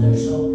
分手。